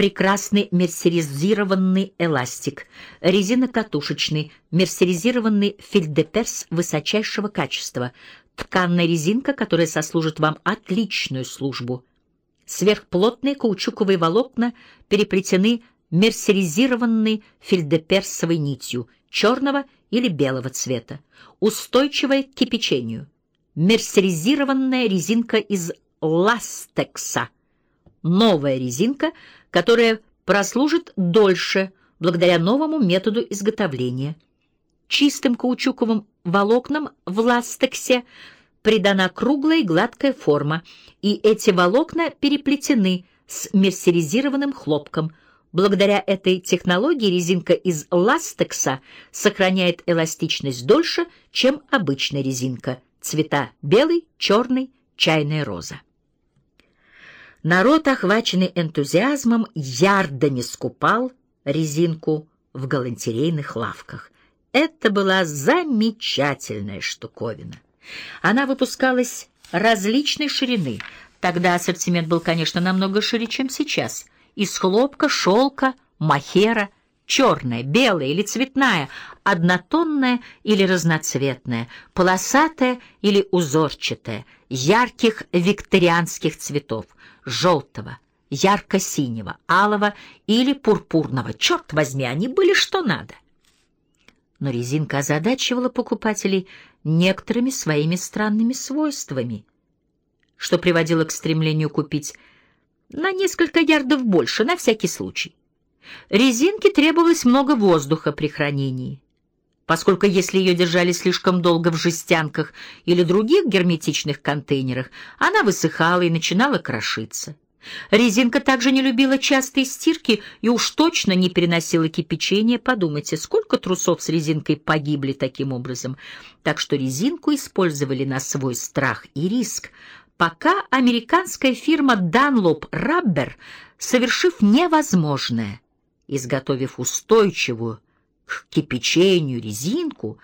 прекрасный мерсеризированный эластик, резина катушечный, мерсеризированный фельдеперс высочайшего качества, тканная резинка, которая сослужит вам отличную службу. Сверхплотные каучуковые волокна переплетены мерсеризированной фельдеперсовой нитью черного или белого цвета, устойчивая к кипячению. Мерсеризированная резинка из ластекса. Новая резинка, которая прослужит дольше благодаря новому методу изготовления. Чистым каучуковым волокнам в ластексе придана круглая и гладкая форма, и эти волокна переплетены с мерсеризированным хлопком. Благодаря этой технологии резинка из ластекса сохраняет эластичность дольше, чем обычная резинка. Цвета белый, черный, чайная роза. Народ, охваченный энтузиазмом, ярдами скупал резинку в галантерейных лавках. Это была замечательная штуковина. Она выпускалась различной ширины. Тогда ассортимент был, конечно, намного шире, чем сейчас. Из хлопка, шелка, махера, черная, белая или цветная, однотонная или разноцветная, полосатая или узорчатая, ярких викторианских цветов — желтого, ярко-синего, алого или пурпурного. Черт возьми, они были что надо. Но резинка озадачивала покупателей некоторыми своими странными свойствами, что приводило к стремлению купить на несколько ярдов больше, на всякий случай. Резинке требовалось много воздуха при хранении поскольку если ее держали слишком долго в жестянках или других герметичных контейнерах, она высыхала и начинала крошиться. Резинка также не любила частые стирки и уж точно не переносила кипячения. Подумайте, сколько трусов с резинкой погибли таким образом. Так что резинку использовали на свой страх и риск, пока американская фирма Dunlop Rubber, совершив невозможное, изготовив устойчивую, к кипячению резинку,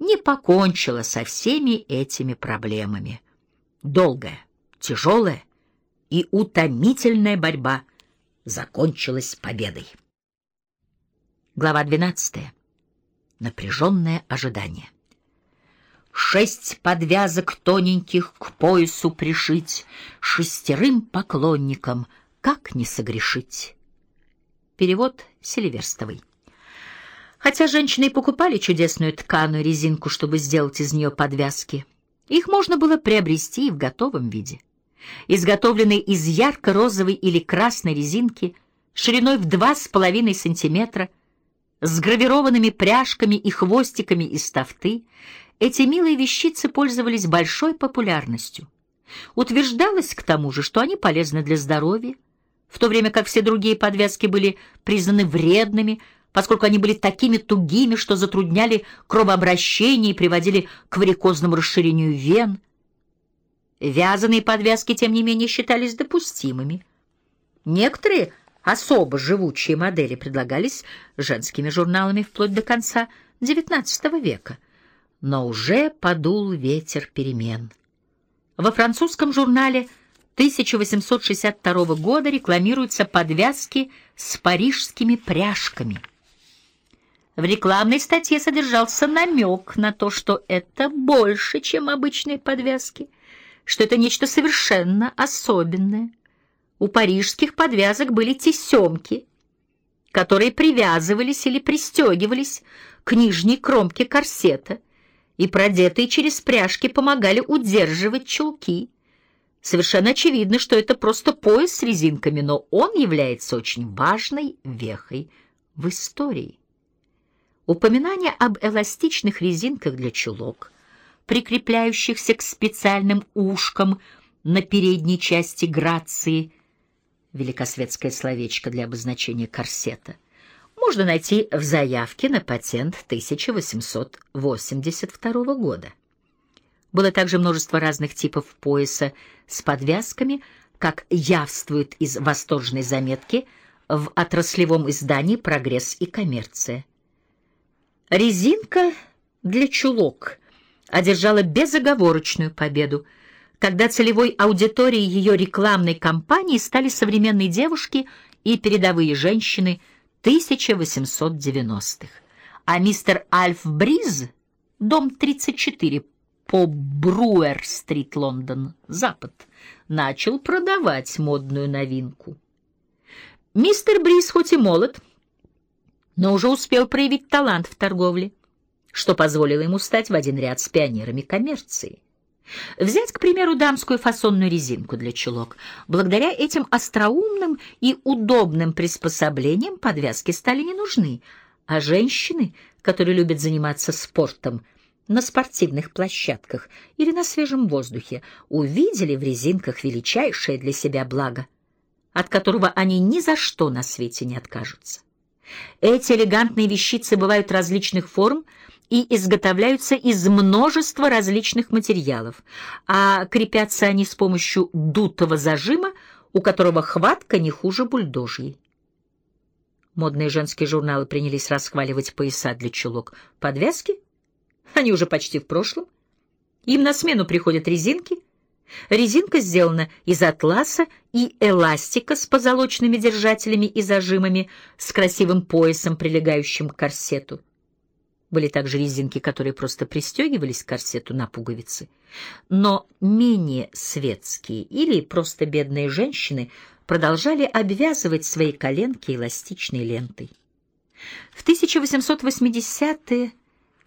не покончила со всеми этими проблемами. Долгая, тяжелая и утомительная борьба закончилась победой. Глава 12. Напряженное ожидание. Шесть подвязок тоненьких к поясу пришить, Шестерым поклонникам как не согрешить. Перевод Селиверстовой. Хотя женщины и покупали чудесную тканую резинку, чтобы сделать из нее подвязки, их можно было приобрести и в готовом виде. Изготовленные из ярко-розовой или красной резинки, шириной в два с половиной сантиметра, с гравированными пряжками и хвостиками из тафты, эти милые вещицы пользовались большой популярностью. Утверждалось к тому же, что они полезны для здоровья, в то время как все другие подвязки были признаны вредными, поскольку они были такими тугими, что затрудняли кровообращение и приводили к варикозному расширению вен. Вязаные подвязки, тем не менее, считались допустимыми. Некоторые особо живучие модели предлагались женскими журналами вплоть до конца XIX века, но уже подул ветер перемен. Во французском журнале 1862 года рекламируются подвязки с парижскими пряжками – в рекламной статье содержался намек на то, что это больше, чем обычные подвязки, что это нечто совершенно особенное. У парижских подвязок были тесемки, которые привязывались или пристегивались к нижней кромке корсета, и продетые через пряжки помогали удерживать чулки. Совершенно очевидно, что это просто пояс с резинками, но он является очень важной вехой в истории. Упоминание об эластичных резинках для чулок, прикрепляющихся к специальным ушкам на передней части грации, великосветское словечко для обозначения корсета, можно найти в заявке на патент 1882 года. Было также множество разных типов пояса с подвязками, как явствует из восторженной заметки в отраслевом издании «Прогресс и коммерция». Резинка для чулок одержала безоговорочную победу, когда целевой аудиторией ее рекламной кампании стали современные девушки и передовые женщины 1890-х. А мистер Альф Бриз, дом 34 по Бруер-стрит, Лондон, Запад, начал продавать модную новинку. Мистер Бриз хоть и молод, но уже успел проявить талант в торговле, что позволило ему стать в один ряд с пионерами коммерции. Взять, к примеру, дамскую фасонную резинку для чулок. Благодаря этим остроумным и удобным приспособлениям подвязки стали не нужны, а женщины, которые любят заниматься спортом на спортивных площадках или на свежем воздухе, увидели в резинках величайшее для себя благо, от которого они ни за что на свете не откажутся. Эти элегантные вещицы бывают различных форм и изготовляются из множества различных материалов, а крепятся они с помощью дутого зажима, у которого хватка не хуже бульдожьей. Модные женские журналы принялись расхваливать пояса для чулок. Подвязки? Они уже почти в прошлом. Им на смену приходят резинки — Резинка сделана из атласа и эластика с позолоченными держателями и зажимами, с красивым поясом, прилегающим к корсету. Были также резинки, которые просто пристегивались к корсету на пуговицы. Но менее светские или просто бедные женщины продолжали обвязывать свои коленки эластичной лентой. В 1880-е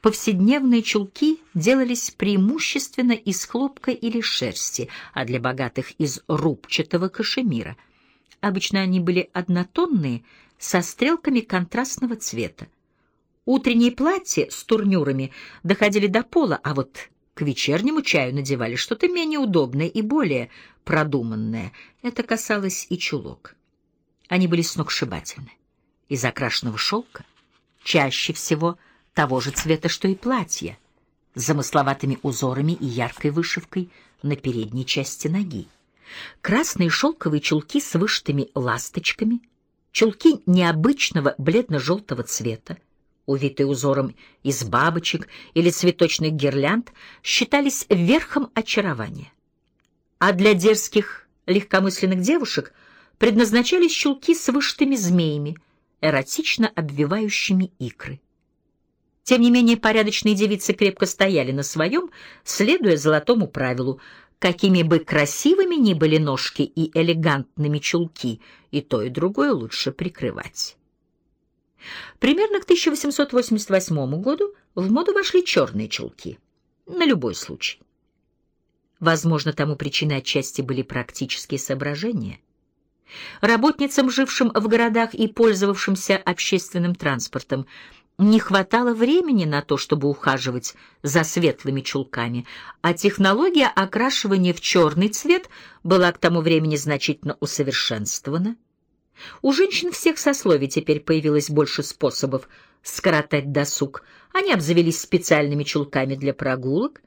Повседневные чулки делались преимущественно из хлопка или шерсти, а для богатых — из рубчатого кашемира. Обычно они были однотонные, со стрелками контрастного цвета. Утренние платья с турнюрами доходили до пола, а вот к вечернему чаю надевали что-то менее удобное и более продуманное. Это касалось и чулок. Они были сногсшибательны. Из окрашенного шелка, чаще всего — того же цвета, что и платье, с замысловатыми узорами и яркой вышивкой на передней части ноги. Красные шелковые чулки с вышитыми ласточками, чулки необычного бледно-желтого цвета, увитые узором из бабочек или цветочных гирлянд, считались верхом очарования. А для дерзких, легкомысленных девушек предназначались чулки с вышитыми змеями, эротично обвивающими икры. Тем не менее, порядочные девицы крепко стояли на своем, следуя золотому правилу, какими бы красивыми ни были ножки и элегантными чулки, и то, и другое лучше прикрывать. Примерно к 1888 году в моду вошли черные чулки. На любой случай. Возможно, тому причиной отчасти были практические соображения. Работницам, жившим в городах и пользовавшимся общественным транспортом, не хватало времени на то, чтобы ухаживать за светлыми чулками, а технология окрашивания в черный цвет была к тому времени значительно усовершенствована. У женщин всех сословий теперь появилось больше способов скоротать досуг. Они обзавелись специальными чулками для прогулок,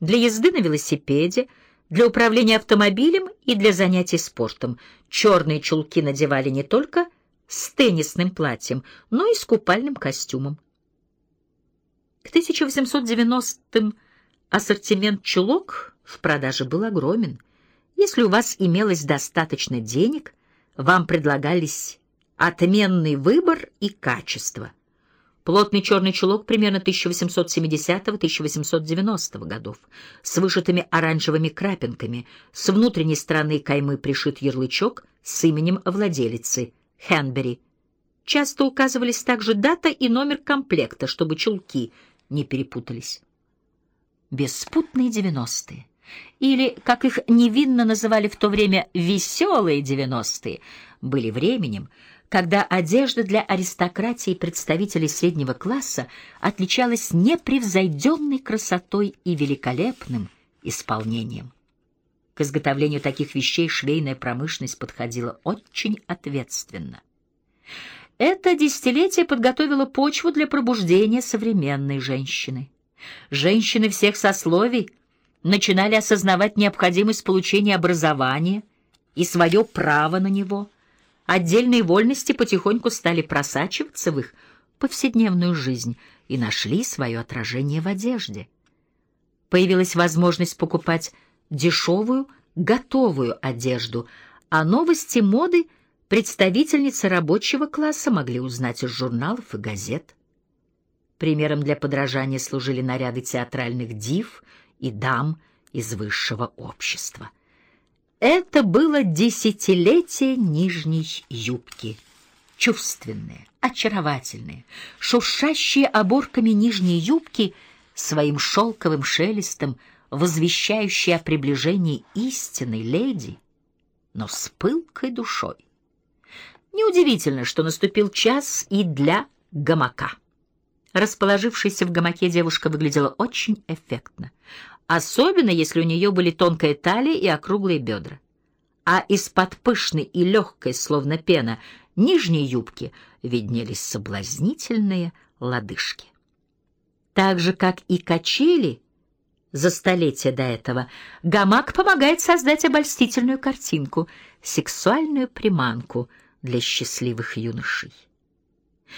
для езды на велосипеде, для управления автомобилем и для занятий спортом. Черные чулки надевали не только с теннисным платьем, но и с купальным костюмом. К 1890-м ассортимент чулок в продаже был огромен. Если у вас имелось достаточно денег, вам предлагались отменный выбор и качество. Плотный черный чулок примерно 1870-1890 годов, с вышитыми оранжевыми крапинками, с внутренней стороны каймы пришит ярлычок с именем владелицы – Хенбери. Часто указывались также дата и номер комплекта, чтобы чулки не перепутались. Беспутные девяностые, или, как их невинно называли в то время, веселые девяностые, были временем, когда одежда для аристократии и представителей среднего класса отличалась непревзойденной красотой и великолепным исполнением. К изготовлению таких вещей швейная промышленность подходила очень ответственно. Это десятилетие подготовило почву для пробуждения современной женщины. Женщины всех сословий начинали осознавать необходимость получения образования и свое право на него. Отдельные вольности потихоньку стали просачиваться в их повседневную жизнь и нашли свое отражение в одежде. Появилась возможность покупать дешевую, готовую одежду, а новости моды представительницы рабочего класса могли узнать из журналов и газет. Примером для подражания служили наряды театральных див и дам из высшего общества. Это было десятилетие нижней юбки. Чувственные, очаровательные, шуршащие оборками нижней юбки своим шелковым шелестом, возвещающие о приближении истинной леди, но с пылкой душой. Неудивительно, что наступил час и для гамака. Расположившаяся в гамаке девушка выглядела очень эффектно, особенно если у нее были тонкая талия и округлые бедра. А из-под пышной и легкой, словно пена, нижней юбки виднелись соблазнительные лодыжки. Так же, как и качели за столетия до этого, гамак помогает создать обольстительную картинку, сексуальную приманку — для счастливых юношей.